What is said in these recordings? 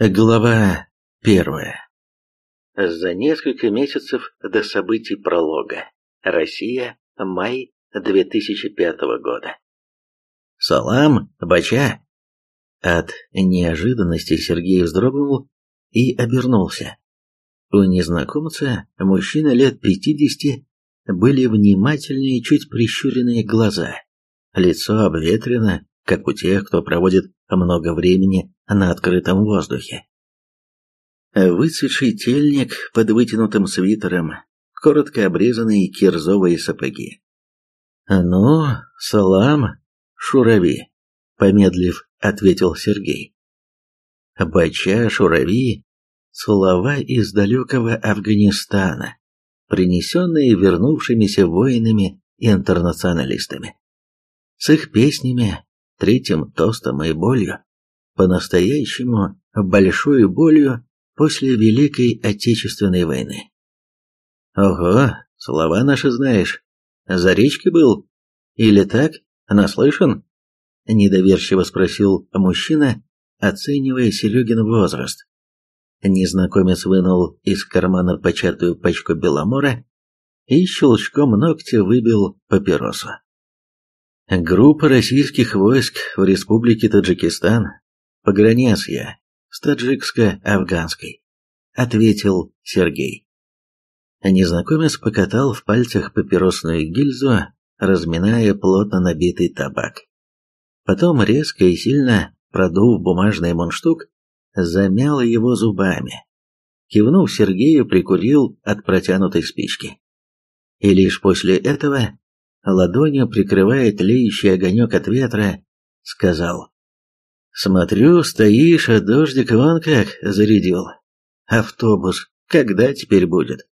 Глава первая. За несколько месяцев до событий пролога. Россия. Май 2005 года. «Салам, бача!» От неожиданности Сергей вздрогнул и обернулся. У незнакомца, мужчина лет пятидесяти, были внимательные, чуть прищуренные глаза. Лицо обветрено, как у тех, кто проводит много времени на открытом воздухе. Выцветший тельник под вытянутым свитером, коротко обрезанные кирзовые сапоги. «Ну, салам, шурави», — помедлив, ответил Сергей. «Бача, шурави» — слова из далекого Афганистана, принесенные вернувшимися воинами-интернационалистами. С их песнями, третьим тостом и болью, по-настоящему большой болью после Великой Отечественной войны. Ого, слова наши знаешь. За речкой был? Или так? Наслышан? Недоверчиво спросил мужчина, оценивая Серегин возраст. Незнакомец вынул из кармана початую пачку беломора и щелчком ногтя выбил папиросу. Группа российских войск в Республике Таджикистан, пограничья, с таджикско-афганской, ответил Сергей. Незнакомец покатал в пальцах папиросную гильзу, разминая плотно набитый табак. Потом резко и сильно продув бумажный мундштук, замял его зубами. Кивнув Сергею, прикурил от протянутой спички. И лишь после этого ладонью прикрывая тлеющий огонек от ветра, сказал. «Смотрю, стоишь, а дождик вон как зарядил. Автобус когда теперь будет?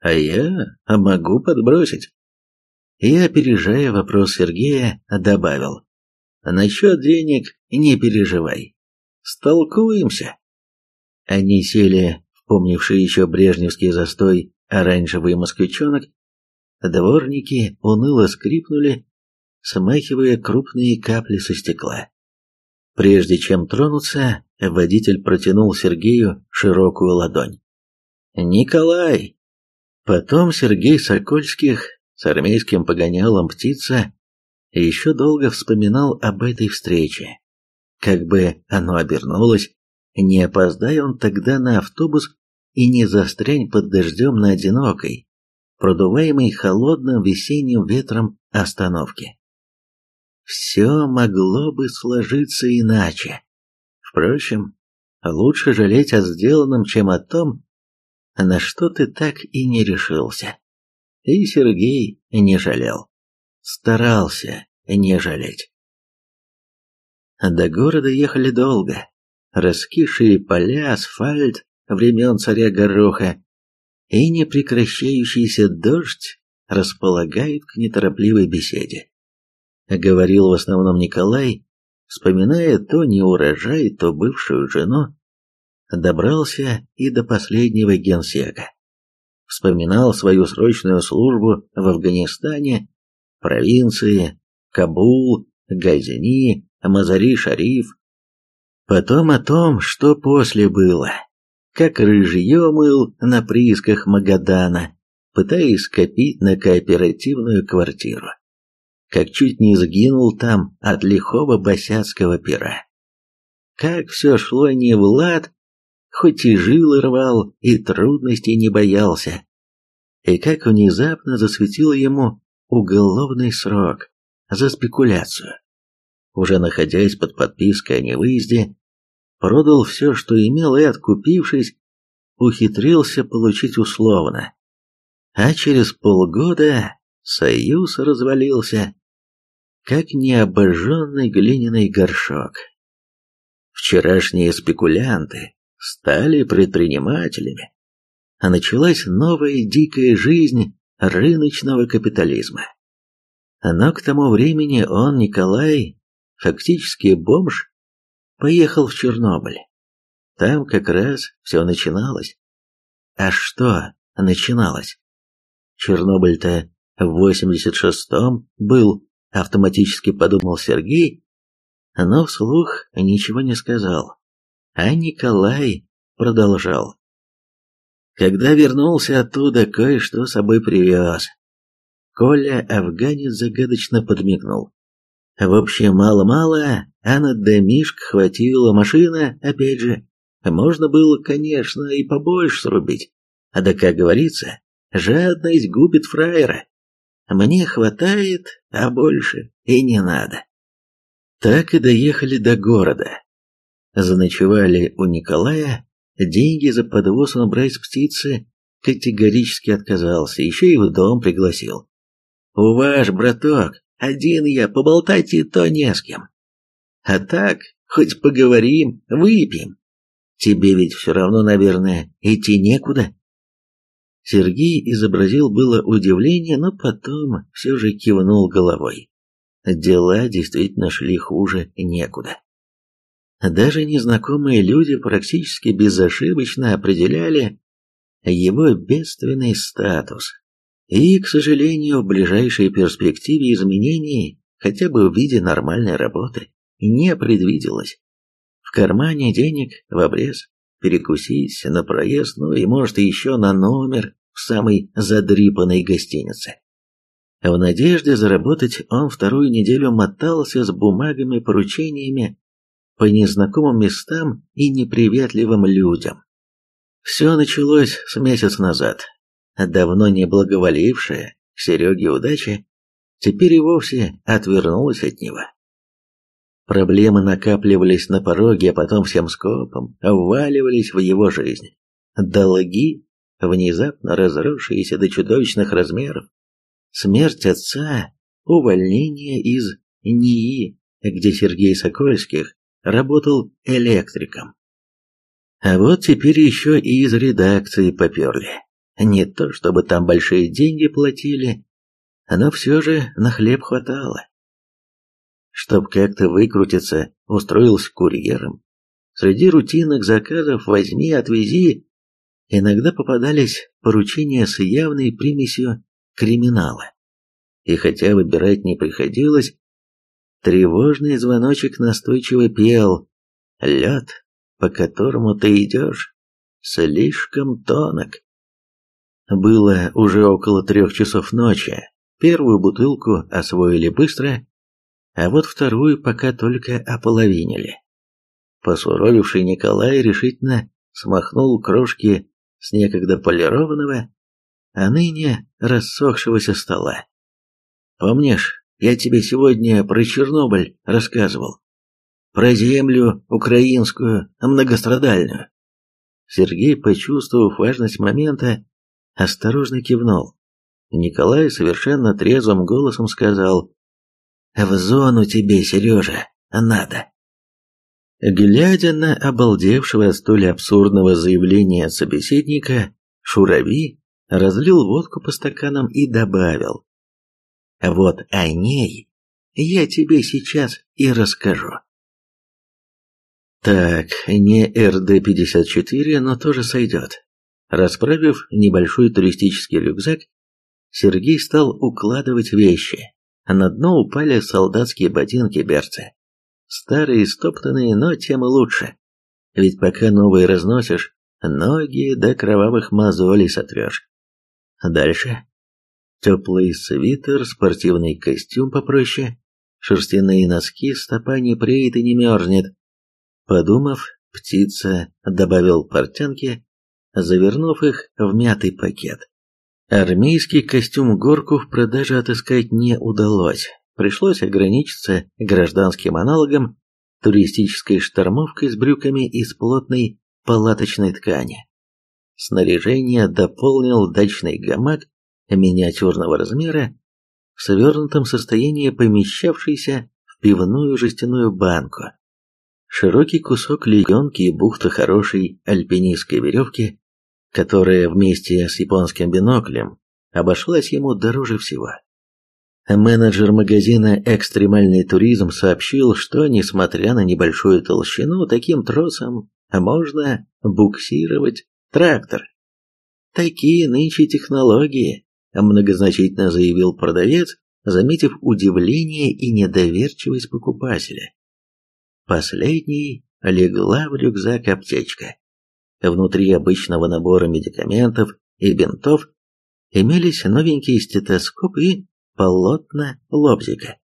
А я могу подбросить». И, опережая вопрос Сергея, добавил. «Насчет денег не переживай. Столкуемся». Они сели помнивший еще брежневский застой оранжевый москвичонок Дворники уныло скрипнули, смахивая крупные капли со стекла. Прежде чем тронуться, водитель протянул Сергею широкую ладонь. «Николай!» Потом Сергей Сокольских с армейским погонялом «Птица» еще долго вспоминал об этой встрече. Как бы оно обернулось, не опоздай он тогда на автобус и не застрянь под дождем на одинокой, продуваемой холодным весенним ветром остановки. Все могло бы сложиться иначе. Впрочем, лучше жалеть о сделанном, чем о том, на что ты так и не решился. И Сергей не жалел. Старался не жалеть. До города ехали долго. Раскисшие поля, асфальт времен царя Гороха и непрекращающийся дождь располагают к неторопливой беседе. Говорил в основном Николай, вспоминая то неурожай, то бывшую жену, добрался и до последнего генсека. Вспоминал свою срочную службу в Афганистане, провинции, Кабул, Газини, Мазари-Шариф. Потом о том, что после было как рыжье мыл на приисках Магадана, пытаясь скопить на кооперативную квартиру. Как чуть не сгинул там от лихого босяцкого пера. Как все шло не в лад, хоть и жил и рвал, и трудностей не боялся. И как внезапно засветил ему уголовный срок за спекуляцию. Уже находясь под подпиской о невыезде, продал все, что имел, и, откупившись, ухитрился получить условно. А через полгода союз развалился, как необожженный глиняный горшок. Вчерашние спекулянты стали предпринимателями, а началась новая дикая жизнь рыночного капитализма. Но к тому времени он, Николай, фактически бомж, поехал в Чернобыль. Там как раз все начиналось. А что начиналось? Чернобыль-то в 86-м был, автоматически подумал Сергей, но вслух ничего не сказал. А Николай продолжал. Когда вернулся оттуда, кое-что с собой привез. Коля афганец загадочно подмигнул. В общем, мало-мало, а на домишк хватило машина, опять же. Можно было, конечно, и побольше срубить. А да, как говорится, жадность губит фраера. Мне хватает, а больше и не надо. Так и доехали до города. Заночевали у Николая, деньги за подвоз он брать с птицы категорически отказался, еще и в дом пригласил. «У ваш, браток, один я, поболтать и то не с кем. А так, хоть поговорим, выпьем. Тебе ведь все равно, наверное, идти некуда». Сергей изобразил было удивление, но потом все же кивнул головой. Дела действительно шли хуже некуда. Даже незнакомые люди практически безошибочно определяли его бедственный статус. И, к сожалению, в ближайшей перспективе изменений, хотя бы в виде нормальной работы, не предвиделось. В кармане денег в обрез, перекусить на проезд, ну и, может, еще на номер в самой задрипанной гостинице. В надежде заработать он вторую неделю мотался с бумагами, поручениями по незнакомым местам и неприветливым людям. Все началось с месяца назад. Давно не благоволившая Сереге удача теперь и вовсе отвернулась от него. Проблемы накапливались на пороге, а потом всем скопом вваливались в его жизнь. Долги, внезапно разросшиеся до чудовищных размеров, смерть отца, увольнение из НИИ, где Сергей Сокольских работал электриком. А вот теперь еще и из редакции поперли. Не то чтобы там большие деньги платили, но все же на хлеб хватало. Чтоб как-то выкрутиться, устроился курьером. Среди рутинных заказов «возьми, отвези» иногда попадались поручения с явной примесью криминала. И хотя выбирать не приходилось, тревожный звоночек настойчиво пел «Лед, по которому ты идешь, слишком тонок». Было уже около трех часов ночи, первую бутылку освоили быстро, а вот вторую пока только ополовинили. Посуровивший Николай решительно смахнул крошки с некогда полированного, а ныне рассохшегося стола. «Помнишь, я тебе сегодня про Чернобыль рассказывал? Про землю украинскую, многострадальную?» Сергей, почувствовав важность момента, осторожно кивнул. Николай совершенно трезвым голосом сказал «В зону тебе, Сережа, надо». Глядя на обалдевшего от столь абсурдного заявления собеседника, Шурави разлил водку по стаканам и добавил. «Вот о ней я тебе сейчас и расскажу». Так, не РД-54, но тоже сойдет. Расправив небольшой туристический рюкзак, Сергей стал укладывать вещи. На дно упали солдатские ботинки берцы. Старые стоптанные, но тем и лучше. Ведь пока новые разносишь, ноги до кровавых мозолей сотрешь. Дальше. Теплый свитер, спортивный костюм попроще, шерстяные носки, стопа не преет и не мерзнет. Подумав, птица добавил портянки, завернув их в мятый пакет. Армейский костюм-горку в продаже отыскать не удалось. Пришлось ограничиться гражданским аналогом, туристической штормовкой с брюками из плотной палаточной ткани. Снаряжение дополнил дачный гамак миниатюрного размера, в свернутом состоянии помещавшийся в пивную жестяную банку. Широкий кусок легенки и бухта хорошей альпинистской веревки которая вместе с японским биноклем обошлась ему дороже всего. Менеджер магазина «Экстремальный туризм» сообщил, что, несмотря на небольшую толщину, таким тросом можно буксировать трактор. «Такие нынче технологии», – многозначительно заявил продавец, заметив удивление и недоверчивость покупателя. Последний легла в рюкзак аптечка. Внутри обычного набора медикаментов и бинтов имелись новенький стетоскоп и полотна лобзика.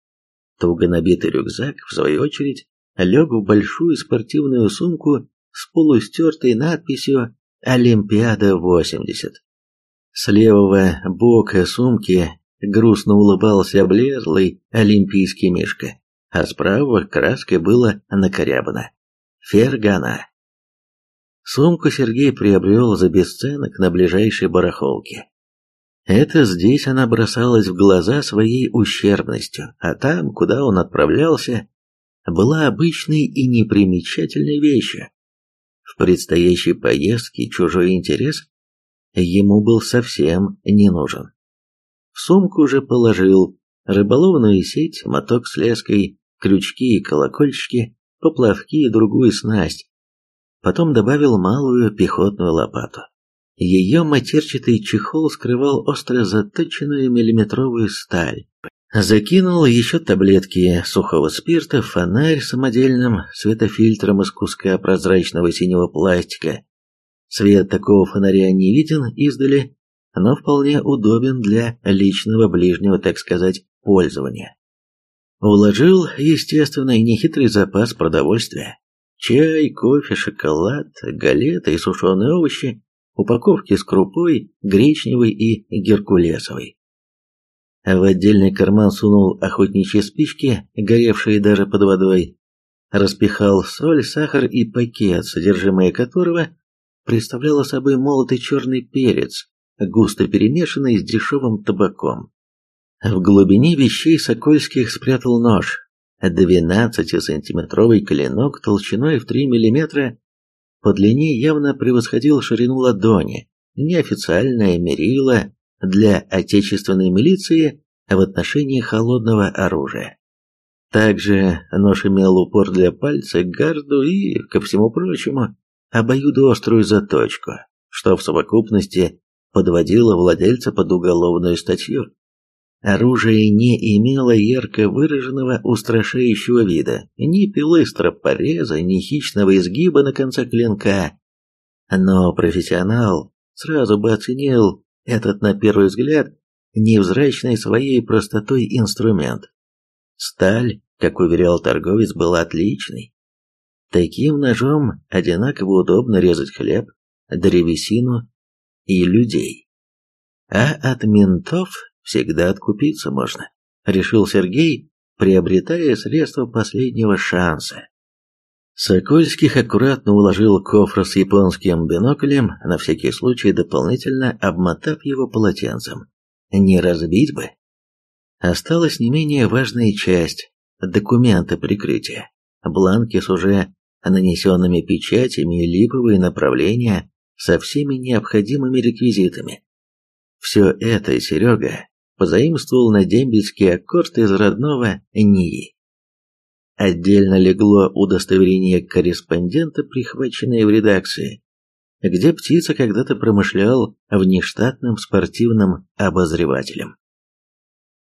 Туго набитый рюкзак, в свою очередь, лег в большую спортивную сумку с полустертой надписью «Олимпиада-80». С левого бока сумки грустно улыбался облезлый олимпийский мишка, а справа краской было накорябано «Фергана». Сумку Сергей приобрел за бесценок на ближайшей барахолке. Это здесь она бросалась в глаза своей ущербностью, а там, куда он отправлялся, была обычной и непримечательной вещью. В предстоящей поездке чужой интерес ему был совсем не нужен. В сумку же положил рыболовную сеть, моток с леской, крючки и колокольчики, поплавки и другую снасть. Потом добавил малую пехотную лопату. Ее матерчатый чехол скрывал остро заточенную миллиметровую сталь. Закинул еще таблетки сухого спирта, фонарь самодельным светофильтром из куска прозрачного синего пластика. Свет такого фонаря не виден издали, но вполне удобен для личного ближнего, так сказать, пользования. Уложил, естественно, и нехитрый запас продовольствия. Чай, кофе, шоколад, галеты и сушеные овощи упаковки с крупой, гречневой и геркулесовой. В отдельный карман сунул охотничьи спички, горевшие даже под водой, распихал соль, сахар и пакет, содержимое которого представляло собой молотый черный перец, густо перемешанный с дешевым табаком. В глубине вещей Сокольских спрятал нож, 12-сантиметровый клинок толщиной в 3 миллиметра по длине явно превосходил ширину ладони, неофициальное мерило для отечественной милиции в отношении холодного оружия. Также нож имел упор для пальца, гарду и, ко всему прочему, обоюдоострую заточку, что в совокупности подводило владельца под уголовную статью. Оружие не имело ярко выраженного устрашающего вида, ни пилы стропореза, ни хищного изгиба на конце клинка. Но профессионал сразу бы оценил этот, на первый взгляд, невзрачный своей простотой инструмент. Сталь, как уверял торговец, была отличной. Таким ножом одинаково удобно резать хлеб, древесину и людей. А от ментов всегда откупиться можно, решил Сергей, приобретая средства последнего шанса. Сокольских аккуратно уложил кофр с японским биноклем, на всякий случай дополнительно обмотав его полотенцем. Не разбить бы. Осталась не менее важная часть – документы прикрытия. Бланки с уже нанесенными печатями и липовые направления со всеми необходимыми реквизитами. Все это Серега позаимствовал на дембельский аккорд из родного НИИ. Отдельно легло удостоверение корреспондента, прихваченное в редакции, где птица когда-то промышлял внештатным спортивным обозревателем.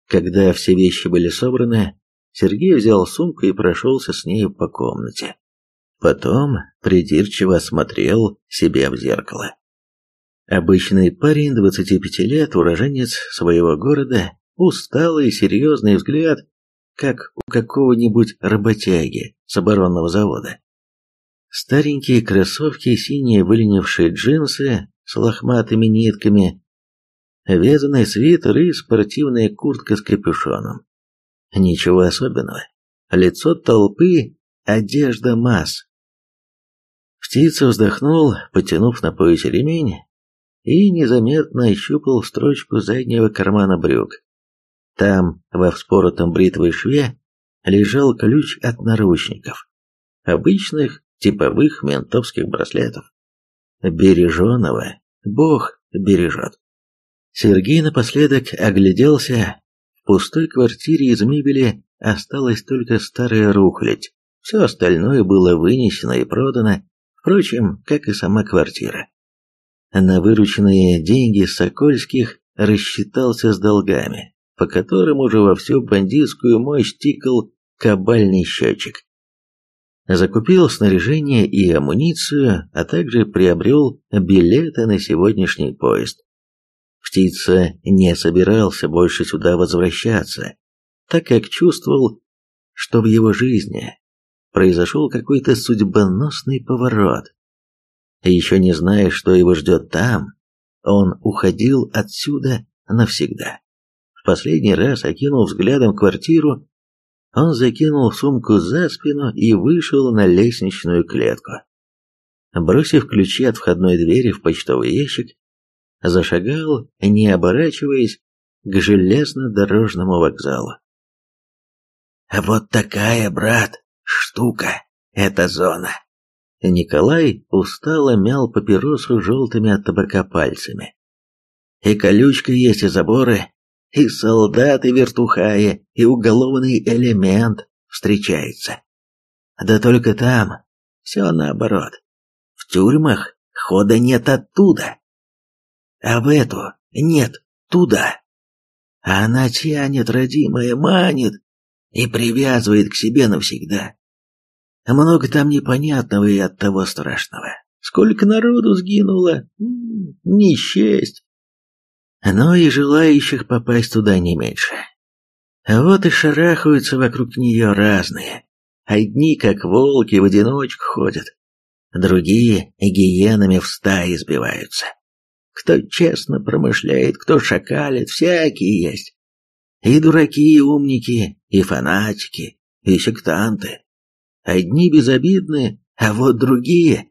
Когда все вещи были собраны, Сергей взял сумку и прошелся с нею по комнате. Потом придирчиво осмотрел себя в зеркало. Обычный парень 25 лет, уроженец своего города, усталый, серьезный взгляд, как у какого-нибудь работяги с оборонного завода. Старенькие кроссовки, синие выленившие джинсы с лохматыми нитками, вязаный свитер и спортивная куртка с капюшоном. Ничего особенного. Лицо толпы, одежда масс. Птица вздохнул, потянув на поясе ремень, и незаметно ощупал строчку заднего кармана брюк. Там, во вспоротом бритвой шве, лежал ключ от наручников, обычных типовых ментовских браслетов. Береженого Бог бережет. Сергей напоследок огляделся. В пустой квартире из мебели осталась только старая рухлядь. Все остальное было вынесено и продано, впрочем, как и сама квартира. На вырученные деньги Сокольских рассчитался с долгами, по которым уже во всю бандитскую мощь тикал кабальный счетчик. Закупил снаряжение и амуницию, а также приобрел билеты на сегодняшний поезд. Птица не собирался больше сюда возвращаться, так как чувствовал, что в его жизни произошел какой-то судьбоносный поворот. Еще не зная, что его ждет там, он уходил отсюда навсегда. В последний раз, окинув взглядом квартиру, он закинул сумку за спину и вышел на лестничную клетку. Бросив ключи от входной двери в почтовый ящик, зашагал, не оборачиваясь, к железнодорожному вокзалу. «Вот такая, брат, штука, эта зона!» Николай устало мял папиросу желтыми от табака пальцами. «И колючка есть, и заборы, и солдаты вертухаи, и уголовный элемент встречается. Да только там все наоборот. В тюрьмах хода нет оттуда. А в эту нет туда. А она тянет, родимая, манит и привязывает к себе навсегда. Много там непонятного и оттого страшного. Сколько народу сгинуло, не счесть но и желающих попасть туда не меньше. Вот и шарахаются вокруг нее разные. Одни, как волки, в одиночку ходят, другие гиенами в стаи сбиваются. Кто честно промышляет, кто шакалит, всякие есть. И дураки, и умники, и фанатики, и сектанты. Одни безобидные, а вот другие.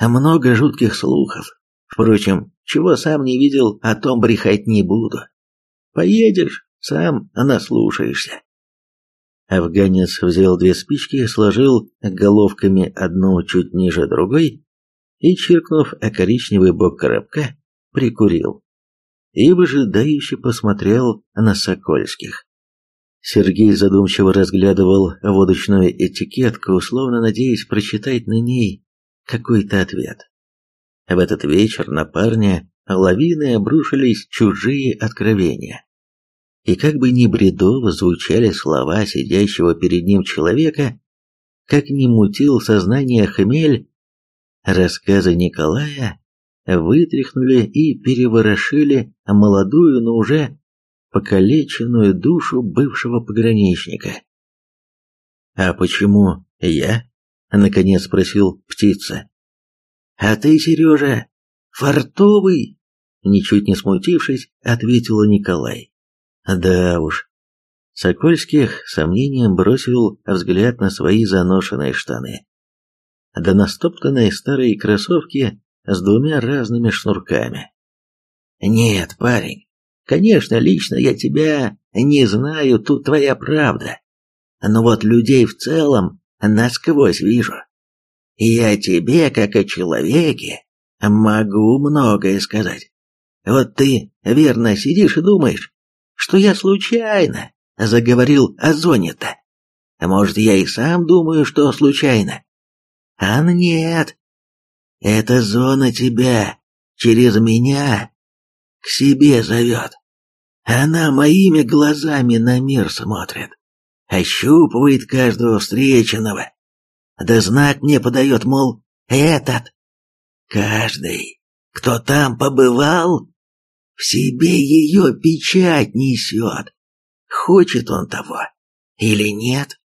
Много жутких слухов. Впрочем, чего сам не видел, о том брехать не буду. Поедешь, сам наслушаешься. Афганец взял две спички, сложил головками одну чуть ниже другой и, чиркнув о коричневый бок коробка, прикурил. И выжидающе посмотрел на Сокольских. Сергей задумчиво разглядывал водочную этикетку, условно надеясь прочитать на ней какой-то ответ. В этот вечер на парня лавины обрушились чужие откровения. И как бы ни бредово звучали слова сидящего перед ним человека, как ни мутил сознание хмель, рассказы Николая вытряхнули и переворошили молодую, но уже покалеченную душу бывшего пограничника. «А почему я?» — наконец спросил птица. «А ты, Сережа, фартовый!» Ничуть не смутившись, ответила Николай. «Да уж». Сокольских сомнением бросил взгляд на свои заношенные штаны. Да на стоптанные старые кроссовки с двумя разными шнурками. «Нет, парень, конечно, лично я тебя не знаю, тут твоя правда. Но вот людей в целом насквозь вижу. Я тебе, как о человеке, могу многое сказать. Вот ты верно сидишь и думаешь, что я случайно заговорил о зоне-то. Может, я и сам думаю, что случайно. А нет. Эта зона тебя через меня к себе зовет. Она моими глазами на мир смотрит, ощупывает каждого встреченного, да знак мне подает, мол, этот. Каждый, кто там побывал, в себе ее печать несет. Хочет он того или нет?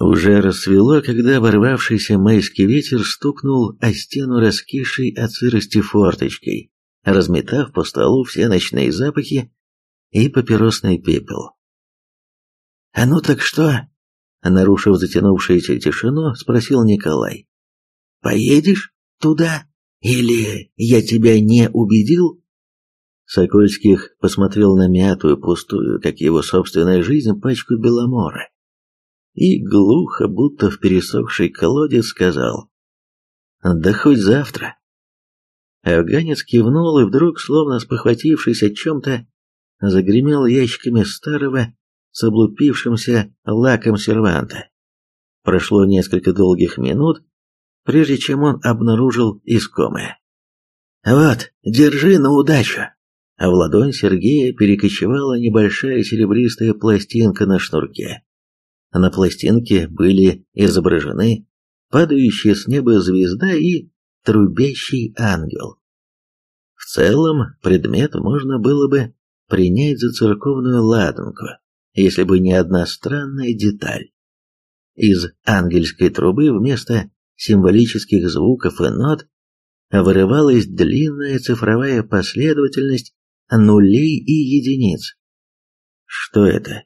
Уже рассвело, когда ворвавшийся майский ветер стукнул о стену раскисшей от сырости форточкой, разметав по столу все ночные запахи и папиросный пепел. «А ну так что?» Нарушив затянувшуюся тишину, спросил Николай. «Поедешь туда? Или я тебя не убедил?» Сокольских посмотрел на мятую, пустую, как его собственная жизнь, пачку беломора. И глухо, будто в пересохший колодец, сказал. «Да хоть завтра». Афганец кивнул и вдруг, словно спохватившись о чем-то, загремел ящиками старого, с облупившимся лаком серванта. Прошло несколько долгих минут, прежде чем он обнаружил искомое. «Вот, держи на удачу!» А в ладонь Сергея перекочевала небольшая серебристая пластинка на шнурке. На пластинке были изображены падающая с неба звезда и трубящий ангел. В целом, предмет можно было бы принять за церковную ладанку, если бы не одна странная деталь. Из ангельской трубы вместо символических звуков и нот вырывалась длинная цифровая последовательность нулей и единиц. Что это?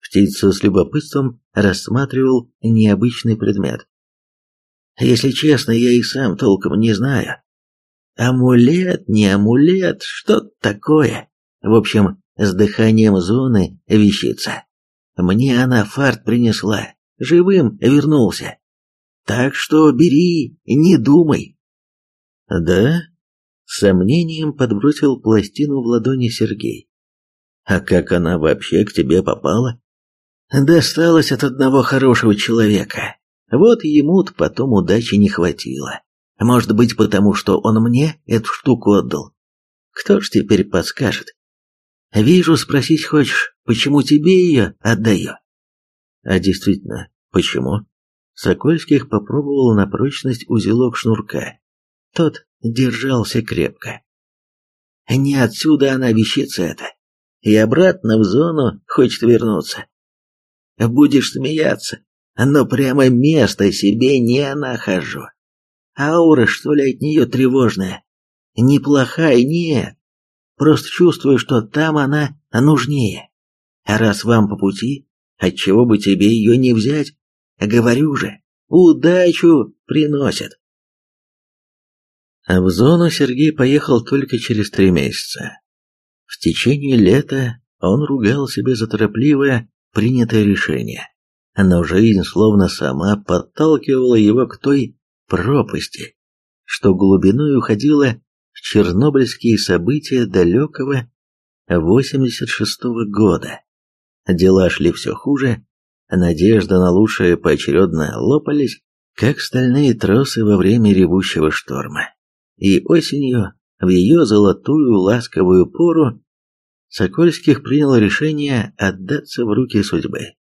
Птица с любопытством рассматривал необычный предмет. Если честно, я и сам толком не знаю. Амулет, не амулет, что такое? В общем, с дыханием зоны вещица. Мне она фарт принесла, живым вернулся. Так что бери, не думай. Да? С сомнением подбросил пластину в ладони Сергей. А как она вообще к тебе попала? Досталась от одного хорошего человека. Вот ему-то потом удачи не хватило. Может быть, потому что он мне эту штуку отдал. Кто ж теперь подскажет? Вижу, спросить хочешь, почему тебе ее отдаю? А действительно, почему? Сокольских попробовал на прочность узелок шнурка. Тот держался крепко. Не отсюда она вещица эта. И обратно в зону хочет вернуться. Будешь смеяться, но прямо места себе не нахожу. Аура, что ли, от нее тревожная? Неплохая, нет. Просто чувствую, что там она нужнее. А раз вам по пути, отчего бы тебе ее не взять? Говорю же, удачу приносит. А в зону Сергей поехал только через три месяца. В течение лета он ругал себя за торопливое принятое решение но жизнь словно сама подталкивала его к той пропасти, что глубиной уходила в чернобыльские события далекого 86-го года. Дела шли все хуже, надежда на лучшее поочередно лопались, как стальные тросы во время ревущего шторма. И осенью, в ее золотую ласковую пору, Сокольских принял решение отдаться в руки судьбы.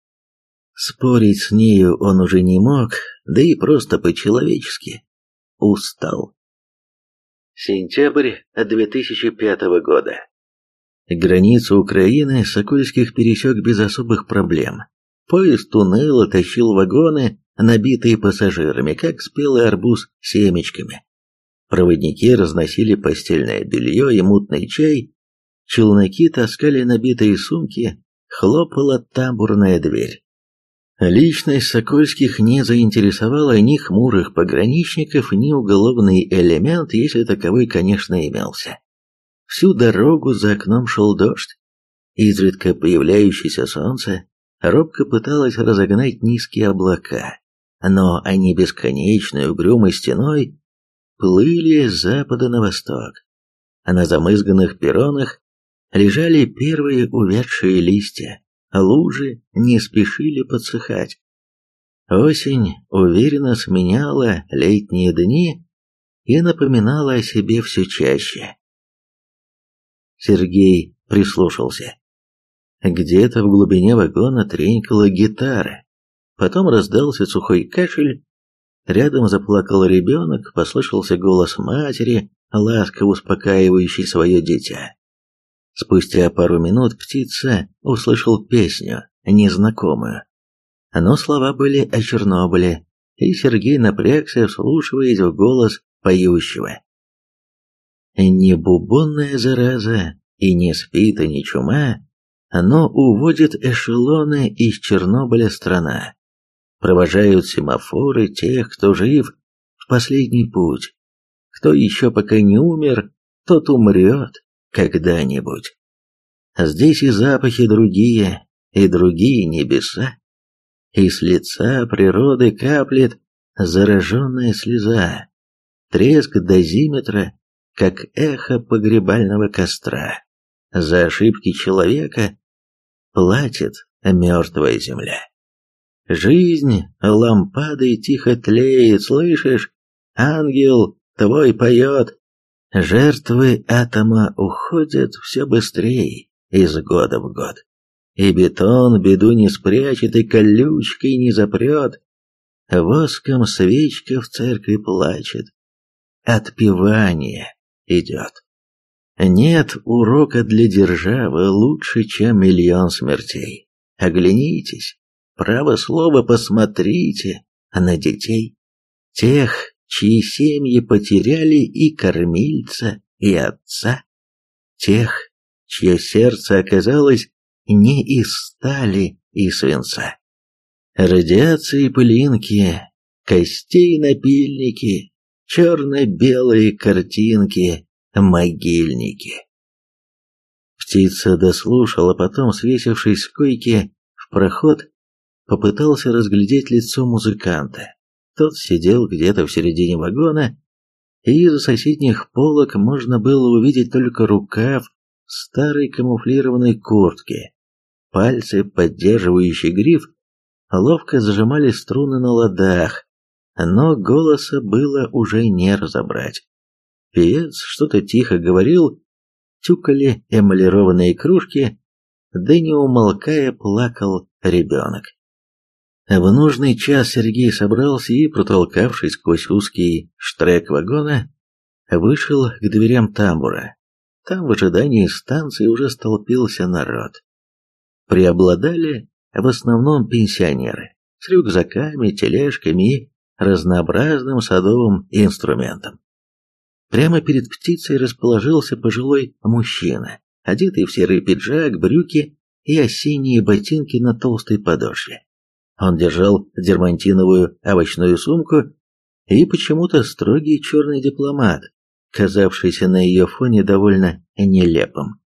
Спорить с нею он уже не мог, да и просто по-человечески. Устал. Сентябрь 2005 года. Границу Украины Сокольских пересек без особых проблем. Поезд уныло тащил вагоны, набитые пассажирами, как спелый арбуз семечками. Проводники разносили постельное белье и мутный чай, челноки таскали набитые сумки, хлопала тамбурная дверь. Личность Сокольских не заинтересовала ни хмурых пограничников, ни уголовный элемент, если таковой, конечно, имелся. Всю дорогу за окном шел дождь. Изредка появляющееся солнце робко пыталось разогнать низкие облака, но они бесконечной угрюмой стеной плыли с запада на восток. А на замызганных перронах лежали первые увядшие листья, лужи не спешили подсыхать. Осень уверенно сменяла летние дни и напоминала о себе все чаще. Сергей прислушался. Где-то в глубине вагона тренькала гитара. Потом раздался сухой кашель. Рядом заплакал ребенок, послышался голос матери, ласково успокаивающий свое дитя. Спустя пару минут птица услышал песню, незнакомую. Но слова были о Чернобыле, и Сергей напрягся, вслушиваясь в голос поющего. Не бубонная зараза и не спит, и не чума, но уводит эшелоны из Чернобыля страна. Провожают семафоры тех, кто жив в последний путь. Кто еще пока не умер, тот умрет когда-нибудь. Здесь и запахи другие, и другие небеса, и с лица природы каплет зараженная слеза, треск дозиметра, как эхо погребального костра. За ошибки человека платит мертвая земля. Жизнь лампадой тихо тлеет, слышишь? Ангел твой поет, Жертвы атома уходят все быстрее из года в год. и бетон беду не спрячет, и колючкой не запрет. Воском свечка в церкви плачет. Отпевание идет. Нет урока для державы лучше, чем миллион смертей. Оглянитесь, право слово посмотрите на детей. Тех, чьи семьи потеряли и кормильца, и отца. Тех, чье сердце оказалось не из стали и свинца. Радиации пылинки, костей напильники, черно-белые картинки, могильники. Птица дослушала, потом, свесившись с койки в проход, попытался разглядеть лицо музыканта. Тот сидел где-то в середине вагона, и из соседних полок можно было увидеть только рукав старой камуфлированной куртки. Пальцы, поддерживающие гриф, ловко зажимали струны на ладах, но голоса было уже не разобрать. Певец что-то тихо говорил, тюкали эмалированные кружки, да не умолкая плакал ребенок. В нужный час Сергей собрался и, протолкавшись сквозь узкий штрек вагона, вышел к дверям тамбура. Там в ожидании станции уже столпился народ. Преобладали в основном пенсионеры с рюкзаками, тележками и разнообразным садовым инструментом. Прямо перед птицей расположился пожилой мужчина, одетый в серый пиджак, брюки и осенние ботинки на толстой подошве. Он держал дермантиновую овощную сумку и почему-то строгий черный дипломат, казавшийся на ее фоне довольно нелепым.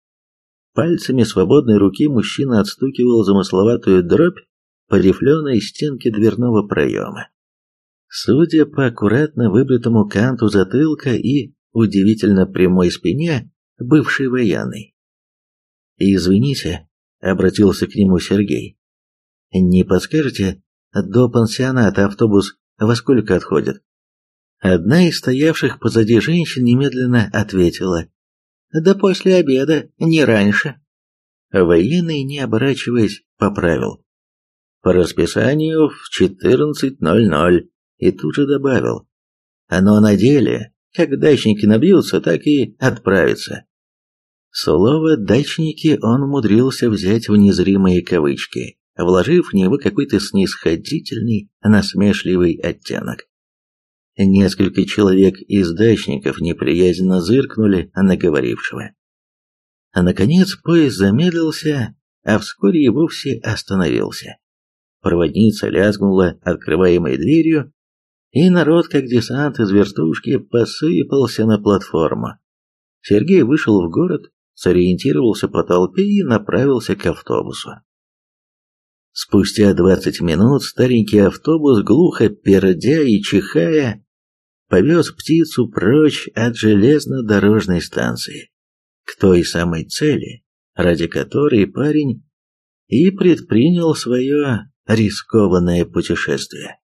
Пальцами свободной руки мужчина отстукивал замысловатую дробь по рифленой стенке дверного проема. Судя по аккуратно выбритому канту затылка и удивительно прямой спине, бывший военный. «Извините», — обратился к нему Сергей, — «не подскажете, до пансионата автобус во сколько отходит?» Одна из стоявших позади женщин немедленно ответила, «Да после обеда, не раньше». Военный, не оборачиваясь, поправил. «По расписанию в 14.00» и тут же добавил. «Но на деле, как дачники набьются, так и отправятся». Слово «дачники» он умудрился взять в незримые кавычки, вложив в него какой-то снисходительный, насмешливый оттенок. Несколько человек из дачников неприязненно зыркнули на говорившего. А наконец поезд замедлился, а вскоре и вовсе остановился. Проводница лязгнула открываемой дверью, и народ, как десант из вертушки, посыпался на платформу. Сергей вышел в город, сориентировался по толпе и направился к автобусу. Спустя двадцать минут старенький автобус, глухо пердя и чихая, повез птицу прочь от железнодорожной станции, к той самой цели, ради которой парень и предпринял свое рискованное путешествие.